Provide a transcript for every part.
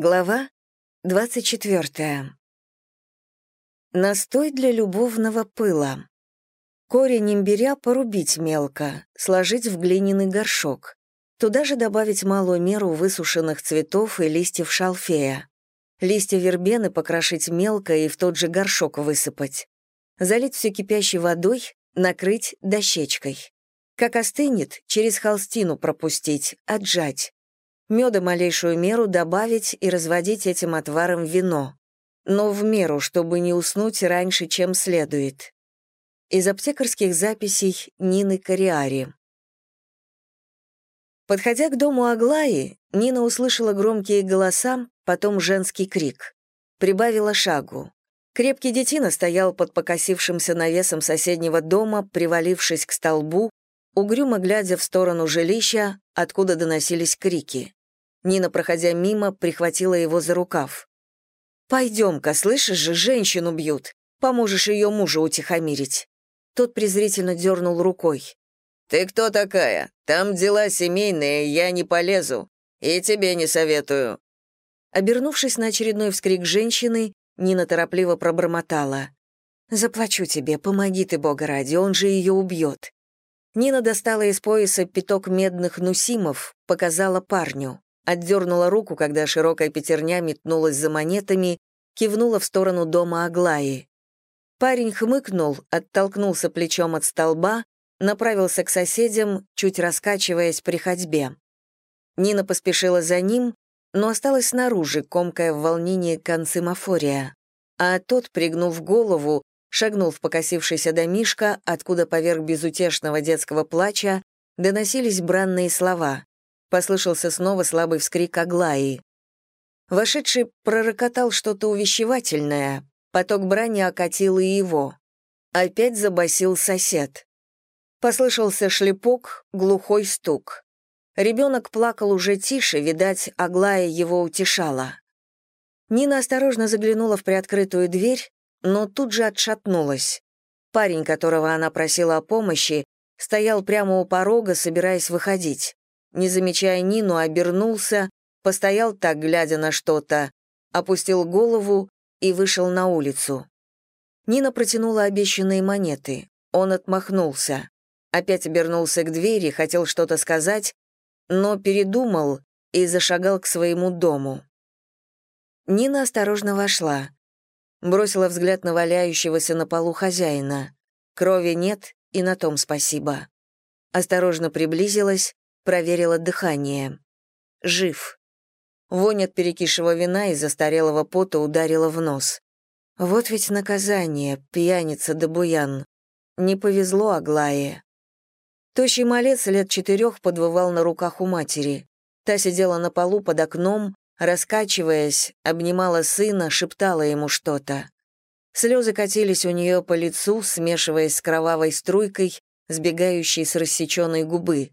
Глава 24. Настой для любовного пыла. Корень имбиря порубить мелко, сложить в глиняный горшок. Туда же добавить малую меру высушенных цветов и листьев шалфея. Листья вербены покрошить мелко и в тот же горшок высыпать. Залить все кипящей водой, накрыть дощечкой. Как остынет, через холстину пропустить, отжать меда малейшую меру добавить и разводить этим отваром вино, но в меру, чтобы не уснуть раньше, чем следует. Из аптекарских записей Нины Кориари. Подходя к дому Аглаи, Нина услышала громкие голоса, потом женский крик. Прибавила шагу. Крепкий детина стоял под покосившимся навесом соседнего дома, привалившись к столбу, угрюмо глядя в сторону жилища, откуда доносились крики. Нина, проходя мимо, прихватила его за рукав. «Пойдем-ка, слышишь же, женщину бьют. Поможешь ее мужу утихомирить». Тот презрительно дернул рукой. «Ты кто такая? Там дела семейные, я не полезу. И тебе не советую». Обернувшись на очередной вскрик женщины, Нина торопливо пробормотала. «Заплачу тебе, помоги ты, Бога ради, он же ее убьет». Нина достала из пояса пяток медных нусимов, показала парню отдернула руку, когда широкая пятерня метнулась за монетами, кивнула в сторону дома Аглаи. Парень хмыкнул, оттолкнулся плечом от столба, направился к соседям, чуть раскачиваясь при ходьбе. Нина поспешила за ним, но осталась снаружи, комкая в волнении концы мафория. А тот, пригнув голову, шагнул в покосившийся домишко, откуда поверх безутешного детского плача доносились бранные слова. Послышался снова слабый вскрик Аглаи. Вошедший пророкотал что-то увещевательное, поток брани окатил и его. Опять забасил сосед. Послышался шлепок, глухой стук. Ребенок плакал уже тише, видать, Аглая его утешала. Нина осторожно заглянула в приоткрытую дверь, но тут же отшатнулась. Парень, которого она просила о помощи, стоял прямо у порога, собираясь выходить не замечая Нину, обернулся, постоял так, глядя на что-то, опустил голову и вышел на улицу. Нина протянула обещанные монеты. Он отмахнулся. Опять обернулся к двери, хотел что-то сказать, но передумал и зашагал к своему дому. Нина осторожно вошла. Бросила взгляд на валяющегося на полу хозяина. Крови нет, и на том спасибо. Осторожно приблизилась, проверила дыхание. Жив. Вонь от перекисшего вина и застарелого пота ударила в нос. Вот ведь наказание, пьяница да буян. Не повезло Аглае. Тощий малец лет четырех подвывал на руках у матери. Та сидела на полу под окном, раскачиваясь, обнимала сына, шептала ему что-то. Слезы катились у нее по лицу, смешиваясь с кровавой струйкой, сбегающей с рассеченной губы.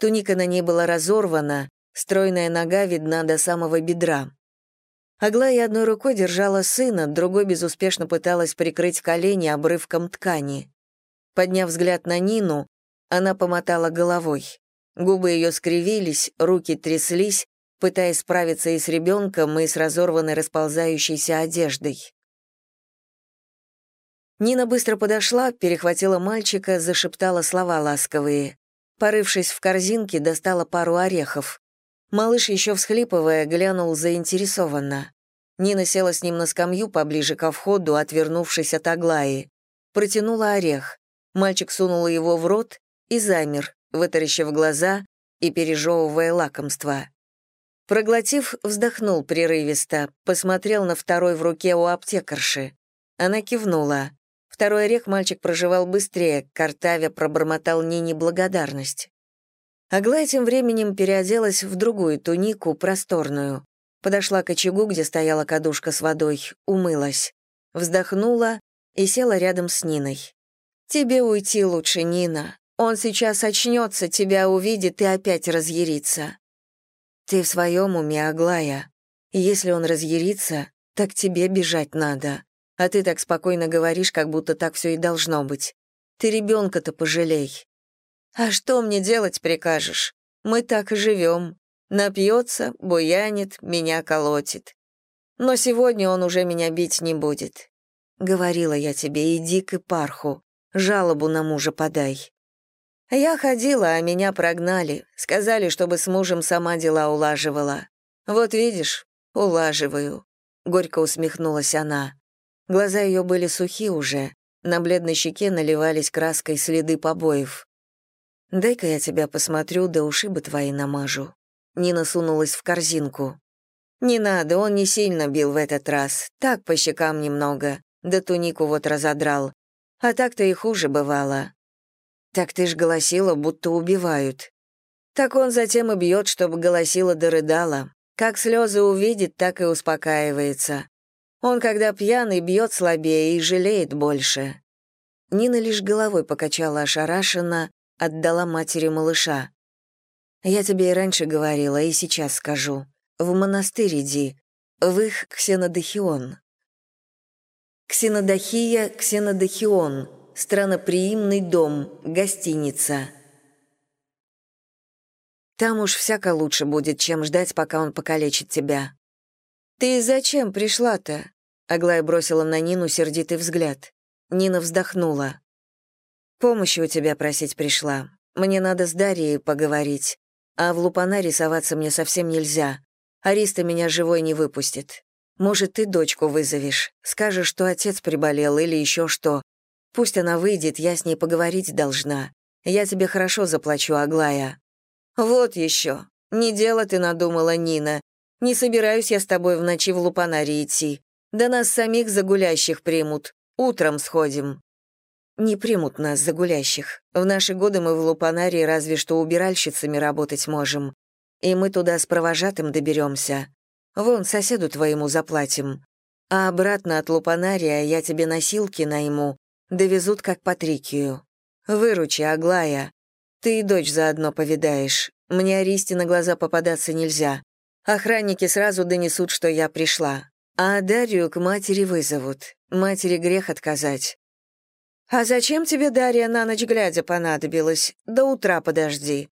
Туника на ней была разорвана, стройная нога видна до самого бедра. Аглая одной рукой держала сына, другой безуспешно пыталась прикрыть колени обрывком ткани. Подняв взгляд на Нину, она помотала головой. Губы ее скривились, руки тряслись, пытаясь справиться и с ребенком, и с разорванной расползающейся одеждой. Нина быстро подошла, перехватила мальчика, зашептала слова ласковые. Порывшись в корзинке, достала пару орехов. Малыш, еще всхлипывая, глянул заинтересованно. Нина села с ним на скамью поближе ко входу, отвернувшись от Аглаи. Протянула орех. Мальчик сунул его в рот и замер, вытаращив глаза и пережевывая лакомство. Проглотив, вздохнул прерывисто, посмотрел на второй в руке у аптекарши. Она кивнула. Второй орех мальчик проживал быстрее, картавя пробормотал Нине благодарность. Аглая тем временем переоделась в другую тунику, просторную. Подошла к очагу, где стояла кадушка с водой, умылась. Вздохнула и села рядом с Ниной. «Тебе уйти лучше, Нина. Он сейчас очнется, тебя увидит и опять разъярится». «Ты в своем уме, Аглая. Если он разъярится, так тебе бежать надо. А ты так спокойно говоришь, как будто так все и должно быть. Ты ребенка-то пожалей. А что мне делать прикажешь? Мы так и живем. Напьется, буянит, меня колотит. Но сегодня он уже меня бить не будет. Говорила я тебе, иди к Ипарху, жалобу на мужа подай. Я ходила, а меня прогнали. Сказали, чтобы с мужем сама дела улаживала. Вот видишь, улаживаю. Горько усмехнулась она. Глаза ее были сухи уже, на бледной щеке наливались краской следы побоев. «Дай-ка я тебя посмотрю, да ушибы твои намажу». Нина сунулась в корзинку. «Не надо, он не сильно бил в этот раз. Так, по щекам немного. Да тунику вот разодрал. А так-то и хуже бывало. Так ты ж голосила, будто убивают. Так он затем и бьет, чтобы голосила дорыдала. Как слезы увидит, так и успокаивается. Он, когда пьяный, бьет слабее и жалеет больше. Нина лишь головой покачала ошарашенно, отдала матери малыша. «Я тебе и раньше говорила, и сейчас скажу. В монастырь иди, в их ксенодохион». Ксенодохия, ксенодохион, страноприимный дом, гостиница. Там уж всяко лучше будет, чем ждать, пока он покалечит тебя. «Ты зачем пришла-то?» Аглая бросила на Нину сердитый взгляд. Нина вздохнула. «Помощи у тебя просить пришла. Мне надо с Дарьей поговорить. А в Лупана рисоваться мне совсем нельзя. Ариста меня живой не выпустит. Может, ты дочку вызовешь, скажешь, что отец приболел или еще что. Пусть она выйдет, я с ней поговорить должна. Я тебе хорошо заплачу, Аглая». «Вот еще. Не дело ты надумала, Нина. Не собираюсь я с тобой в ночи в Лупанаре идти. Да нас самих загулящих примут. Утром сходим». «Не примут нас, загулящих. В наши годы мы в Лупанаре разве что убиральщицами работать можем. И мы туда с провожатым доберемся. Вон, соседу твоему заплатим. А обратно от Лупанария я тебе носилки найму, довезут как Патрикию. Выручи, Аглая. Ты и дочь заодно повидаешь. Мне Аристи на глаза попадаться нельзя. Охранники сразу донесут, что я пришла. А Дарью к матери вызовут. Матери грех отказать. «А зачем тебе, Дарья, на ночь глядя понадобилось? До утра подожди».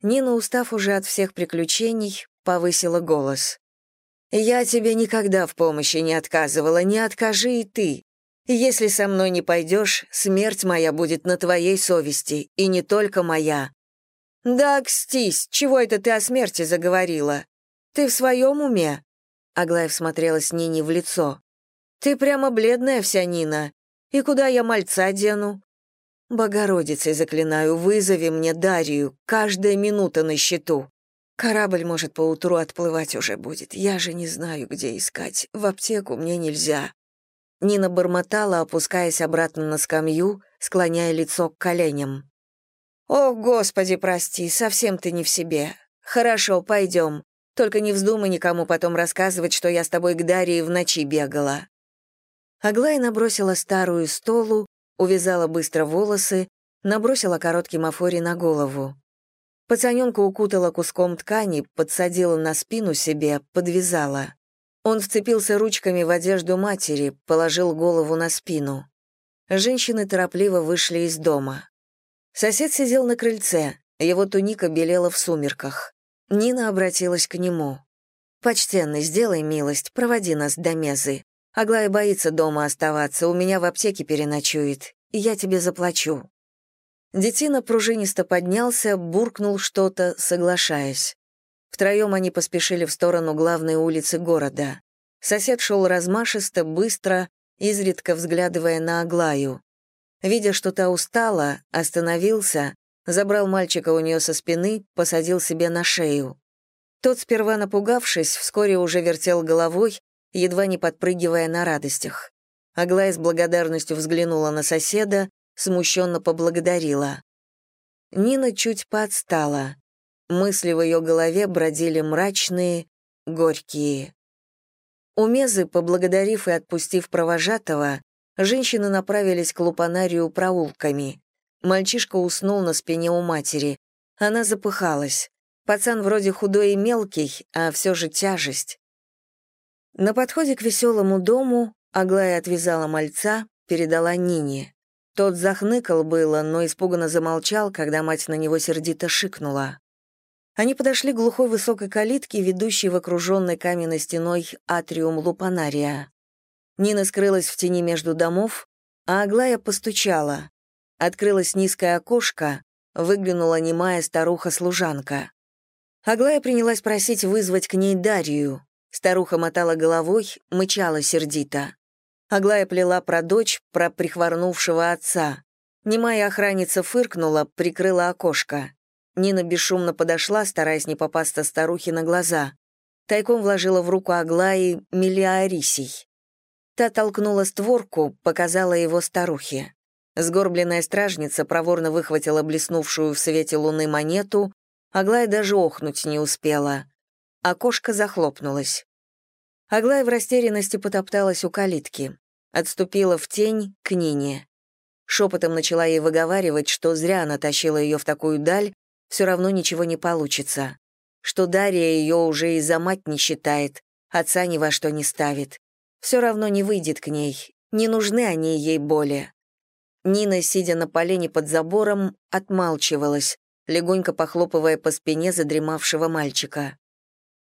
Нина, устав уже от всех приключений, повысила голос. «Я тебе никогда в помощи не отказывала, не откажи и ты. Если со мной не пойдешь, смерть моя будет на твоей совести, и не только моя». «Да, кстись, чего это ты о смерти заговорила? Ты в своем уме?» Аглая всмотрелась Нине в лицо. «Ты прямо бледная вся, Нина. И куда я мальца дену?» «Богородицей заклинаю, вызови мне Дарью, каждая минута на счету. Корабль, может, поутру отплывать уже будет. Я же не знаю, где искать. В аптеку мне нельзя». Нина бормотала, опускаясь обратно на скамью, склоняя лицо к коленям. «О, Господи, прости, совсем ты не в себе. Хорошо, пойдем. Только не вздумай никому потом рассказывать, что я с тобой к Дарье в ночи бегала». Аглая набросила старую столу, увязала быстро волосы, набросила короткий мафори на голову. Пацаненка укутала куском ткани, подсадила на спину себе, подвязала. Он вцепился ручками в одежду матери, положил голову на спину. Женщины торопливо вышли из дома. Сосед сидел на крыльце, его туника белела в сумерках. Нина обратилась к нему. «Почтенный, сделай милость, проводи нас до Мезы. Аглая боится дома оставаться, у меня в аптеке переночует, я тебе заплачу». Детина пружинисто поднялся, буркнул что-то, соглашаясь. Втроем они поспешили в сторону главной улицы города. Сосед шел размашисто, быстро, изредка взглядывая на Аглаю. Видя, что та устала, остановился, забрал мальчика у нее со спины, посадил себе на шею. Тот, сперва напугавшись, вскоре уже вертел головой, едва не подпрыгивая на радостях. Аглая с благодарностью взглянула на соседа, смущенно поблагодарила. Нина чуть подстала. Мысли в ее голове бродили мрачные, горькие. У Мезы, поблагодарив и отпустив провожатого, женщины направились к лупанарию проулками. Мальчишка уснул на спине у матери. Она запыхалась. Пацан вроде худой и мелкий, а все же тяжесть. На подходе к веселому дому Аглая отвязала мальца, передала Нине. Тот захныкал было, но испуганно замолчал, когда мать на него сердито шикнула. Они подошли к глухой высокой калитке, ведущей в окруженной каменной стеной атриум Лупанария. Нина скрылась в тени между домов, а Аглая постучала. Открылось низкое окошко, выглянула немая старуха-служанка. Аглая принялась просить вызвать к ней Дарью. Старуха мотала головой, мычала сердито. Аглая плела про дочь, про прихворнувшего отца. Немая охранница фыркнула, прикрыла окошко. Нина бесшумно подошла, стараясь не попасться старухе на глаза. Тайком вложила в руку Аглаи миллиарисий. Та толкнула створку, показала его старухе. Сгорбленная стражница проворно выхватила блеснувшую в свете луны монету, Аглая даже охнуть не успела. Окошко захлопнулось. Аглая в растерянности потопталась у калитки. Отступила в тень к Нине. Шепотом начала ей выговаривать, что зря она тащила ее в такую даль, все равно ничего не получится. Что Дарья ее уже и за мать не считает, отца ни во что не ставит. Все равно не выйдет к ней, не нужны они ей более. Нина, сидя на полене под забором, отмалчивалась, легонько похлопывая по спине задремавшего мальчика.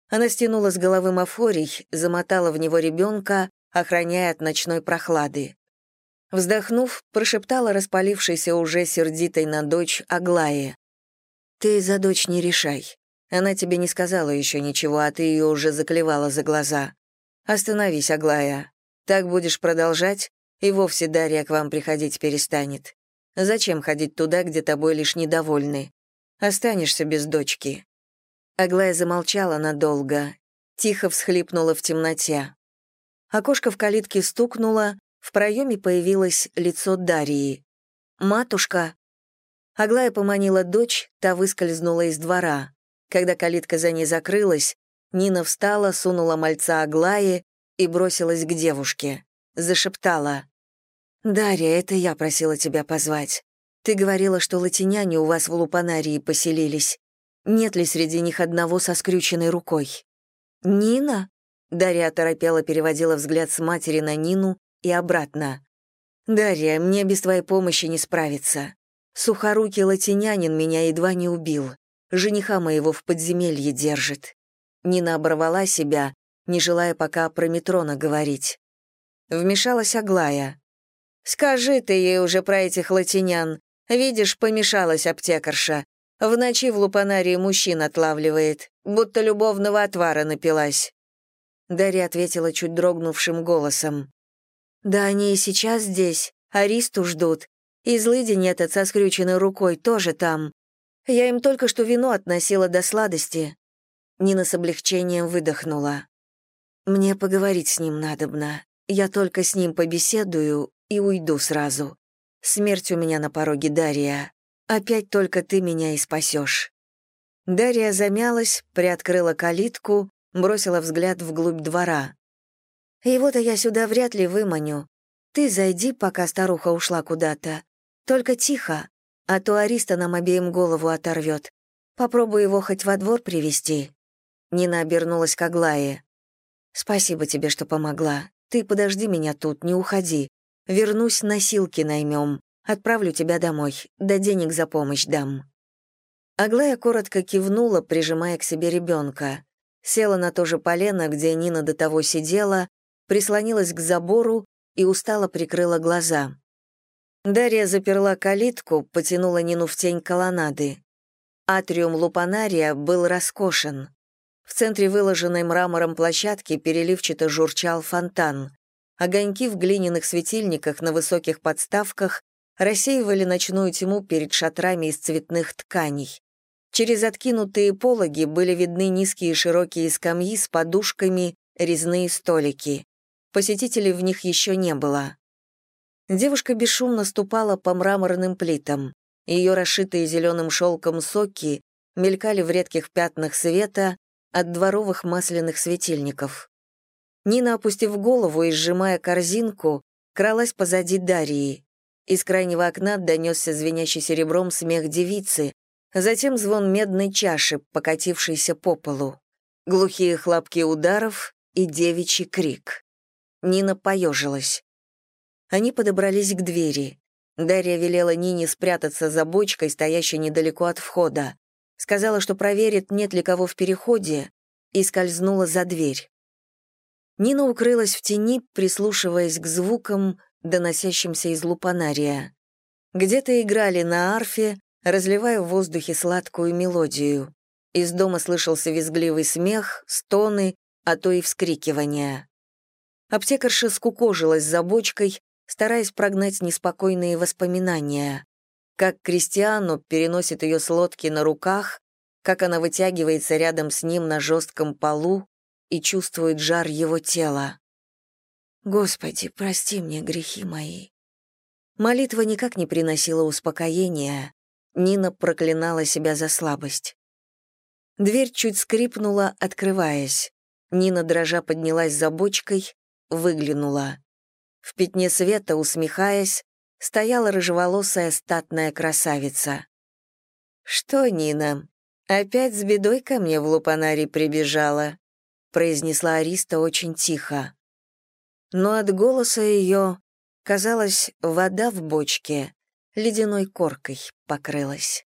Она стянула с головы мафорий, замотала в него ребенка, охраняя от ночной прохлады. Вздохнув, прошептала распалившейся уже сердитой на дочь Аглае. «Ты за дочь не решай. Она тебе не сказала еще ничего, а ты ее уже заклевала за глаза. Остановись, Аглая. Так будешь продолжать, и вовсе Дарья к вам приходить перестанет. Зачем ходить туда, где тобой лишь недовольны? Останешься без дочки». Аглая замолчала надолго, тихо всхлипнула в темноте. Окошко в калитке стукнуло, в проеме появилось лицо Дарьи. «Матушка!» Аглая поманила дочь, та выскользнула из двора. Когда калитка за ней закрылась, Нина встала, сунула мальца Аглае и бросилась к девушке. Зашептала. «Дарья, это я просила тебя позвать. Ты говорила, что латиняне у вас в Лупанарии поселились. Нет ли среди них одного со скрюченной рукой?» «Нина?» Дарья торопела переводила взгляд с матери на Нину и обратно. «Дарья, мне без твоей помощи не справиться. Сухорукий латинянин меня едва не убил. Жениха моего в подземелье держит». Нина оборвала себя, не желая пока про Метрона говорить. Вмешалась Аглая. «Скажи ты ей уже про этих латинян. Видишь, помешалась аптекарша. В ночи в лупанарии мужчин отлавливает, будто любовного отвара напилась». Дарья ответила чуть дрогнувшим голосом. «Да они и сейчас здесь, Аристу ждут. И злыдень этот со скрюченной рукой тоже там. Я им только что вино относила до сладости». Нина с облегчением выдохнула. «Мне поговорить с ним надобно. Я только с ним побеседую и уйду сразу. Смерть у меня на пороге, Дарья. Опять только ты меня и спасешь». Дарья замялась, приоткрыла калитку, бросила взгляд вглубь двора. «Его-то я сюда вряд ли выманю. Ты зайди, пока старуха ушла куда-то. Только тихо, а то Ариста нам обеим голову оторвет. Попробуй его хоть во двор привести. Нина обернулась к Аглае. «Спасибо тебе, что помогла. Ты подожди меня тут, не уходи. Вернусь, носилки наймем. Отправлю тебя домой, да денег за помощь дам». Аглая коротко кивнула, прижимая к себе ребенка. Села на то же полено, где Нина до того сидела, прислонилась к забору и устало прикрыла глаза. Дарья заперла калитку, потянула Нину в тень колоннады. Атриум Лупанария был роскошен. В центре выложенной мрамором площадки переливчато журчал фонтан. Огоньки в глиняных светильниках на высоких подставках рассеивали ночную тьму перед шатрами из цветных тканей. Через откинутые пологи были видны низкие широкие скамьи с подушками, резные столики. Посетителей в них еще не было. Девушка бесшумно ступала по мраморным плитам. Ее расшитые зеленым шелком соки мелькали в редких пятнах света от дворовых масляных светильников. Нина, опустив голову и сжимая корзинку, кралась позади Дарьи. Из крайнего окна донесся звенящий серебром смех девицы, затем звон медной чаши, покатившейся по полу, глухие хлопки ударов и девичий крик. Нина поежилась. Они подобрались к двери. Дарья велела Нине спрятаться за бочкой, стоящей недалеко от входа. Сказала, что проверит, нет ли кого в переходе, и скользнула за дверь. Нина укрылась в тени, прислушиваясь к звукам, доносящимся из лупанария. Где-то играли на арфе, разливая в воздухе сладкую мелодию. Из дома слышался визгливый смех, стоны, а то и вскрикивания. Аптекарша скукожилась за бочкой, стараясь прогнать неспокойные воспоминания. Как Кристиану переносит ее с лодки на руках, как она вытягивается рядом с ним на жестком полу и чувствует жар его тела. «Господи, прости мне грехи мои». Молитва никак не приносила успокоения. Нина проклинала себя за слабость. Дверь чуть скрипнула, открываясь. Нина, дрожа, поднялась за бочкой, выглянула. В пятне света, усмехаясь, стояла рыжеволосая статная красавица. «Что, Нина, опять с бедой ко мне в лупанаре прибежала?» произнесла Ариста очень тихо. Но от голоса ее, казалось, вода в бочке ледяной коркой покрылась.